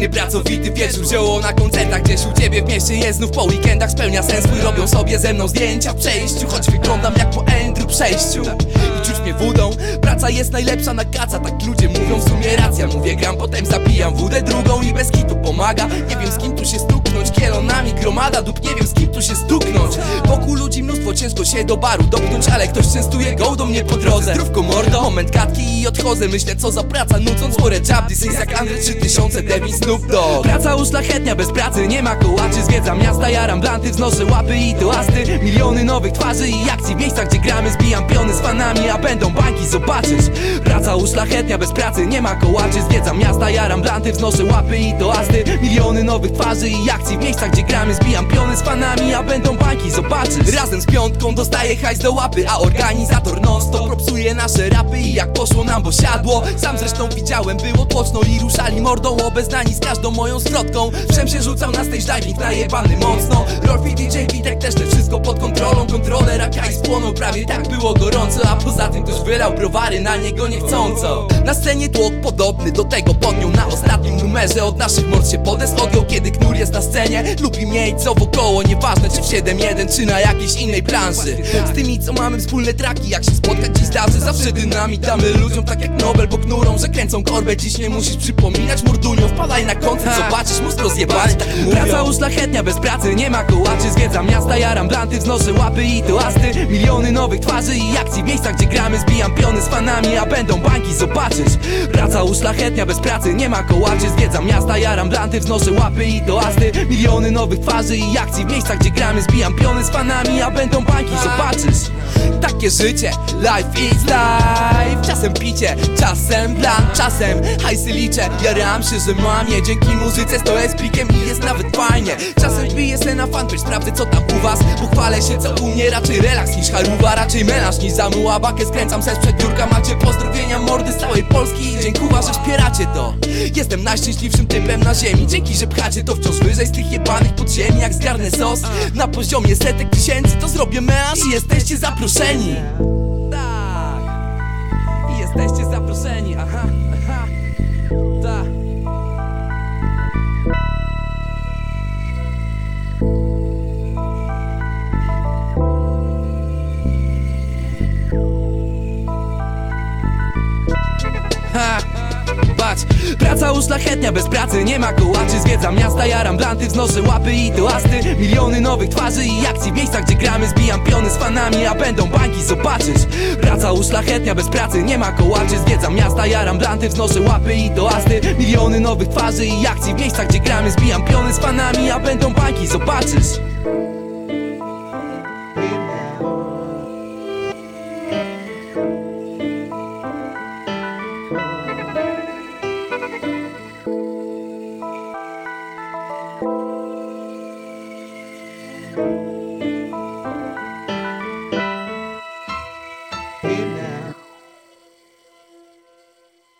Kolejny pracowity wieczór Zioło na koncertach gdzieś u ciebie w mieście jest znów po weekendach Spełnia sens swój, robią sobie ze mną zdjęcia w przejściu Choć wyglądam jak po Andrew przejściu. I czuć mnie wódą Praca jest najlepsza na kaca, tak ludzie mówią w sumie racja Mówię gram, potem zabijam wódę drugą i bez kitu pomaga. Nie wiem z kim tu się stuknąć, kielonami gromada dup Nie wiem z kim tu się stuknąć Mnóstwo, ciężko się do baru dopchnąć Ale ktoś częstuje do mnie po drodze. Zdrówko mordo, moment katki i odchodzę. Myślę co za praca, nucąc more job This is jak Andre 3000, Devin Snoop Dogg Praca uszlachetnia, bez pracy nie ma kołaczy. Zwiedzam miasta, jaram blanty, wznoszę łapy i toasty. Miliony nowych twarzy i akcji w miejscach gdzie gramy. Zbijam piony z fanami, a będą bańki, zobaczysz Praca uszlachetnia, bez pracy nie ma kołaczy. Zwiedzam miasta, jaram blanty, wznoszę łapy i toasty. Miliony nowych twarzy i akcji w miejscach gdzie gramy. Zbijam piony z fanami, a będą bańki, zobaczysz Razem z piątką dostaję hajs do łapy A organizator non stop propsuje nasze rapy. I jak poszło nam, bo siadło. Sam zresztą widziałem, było tłoczno I ruszali mordą obeznani z każdą moją zwrotką Wszem się rzucał na stage diving, najebany mocno. Rolfi DJ Witek też te wszystko pod kontrolą. Kontroler AK i spłonął, prawie tak było gorąco. A poza tym ktoś wylał browary na niego niechcąco. Na scenie tłok podobny do tego podniósł. Na ostatnim numerze od naszych mord się podest odjął Kiedy knur jest na scenie Lubi mieć co wokoło Nieważne czy w 7-1 czy na jakiejś innej planszy Z tymi co mamy wspólne traki Jak się spotkać dziś zdarzy Zawsze dynamitamy ludziom tak jak Nobel Bo knurom, że kręcą korbę. Dziś nie musisz przypominać mordunio Wpadaj na koncert, zobaczysz mózg rozjebany tak. Praca uszlachetnia, bez pracy nie ma kołaczy. Zwiedzam miasta, jaram blanty, wznoszę łapy i toasty. Miliony nowych twarzy i akcji w miejscach gdzie gramy. Zbijam piony z fanami, a będą bańki, zobaczysz. Praca uszlachetnia, bez pracy nie ma kołaczy. Zwiedzam miasta, jaram blanty, wznoszę łapy i toasty. Miliony nowych twarzy i akcji w miejscach gdzie gramy. Zbijam piony z fanami, a będą bańki, zobaczysz. Takie życie, life is life. Czasem czasem plan, czasem hajsy liczę. Jaram się, że mam je dzięki muzyce Stoję z plikiem i jest nawet fajnie. Czasem wbiję se na fanpage, sprawdzę co tam u was Pochwalę się co u mnie, raczej relaks niż haruwa Raczej melanż niż zamuła bakę Skręcam se sprzed biurka, macie pozdrowienia mordy z całej Polski. I że wspieracie to. Jestem najszczęśliwszym typem na ziemi. Dzięki, że pchacie to wciąż wyżej z tych jebanych podziemi Jak zgarnę sos. Na poziomie setek tysięcy To zrobię melanż i jesteście zaproszeni jesteście zaproszeni, aha, aha Tak Ha! Patrz, praca uszlachetnia, bez pracy nie ma kołaczy. Zwiedzam miasta, jaram blanty, wznoszę łapy i toasty Miliony nowych twarzy i akcji w miejscach gdzie gramy. Zbijam piony z fanami, a będą bańki, zobaczysz Praca uszlachetnia, bez pracy nie ma kołaczy. Zwiedzam miasta, jaram blanty, wznoszę łapy i toasty Miliony nowych twarzy i akcji w miejscach gdzie gramy. Zbijam piony z fanami, a będą bańki, zobaczysz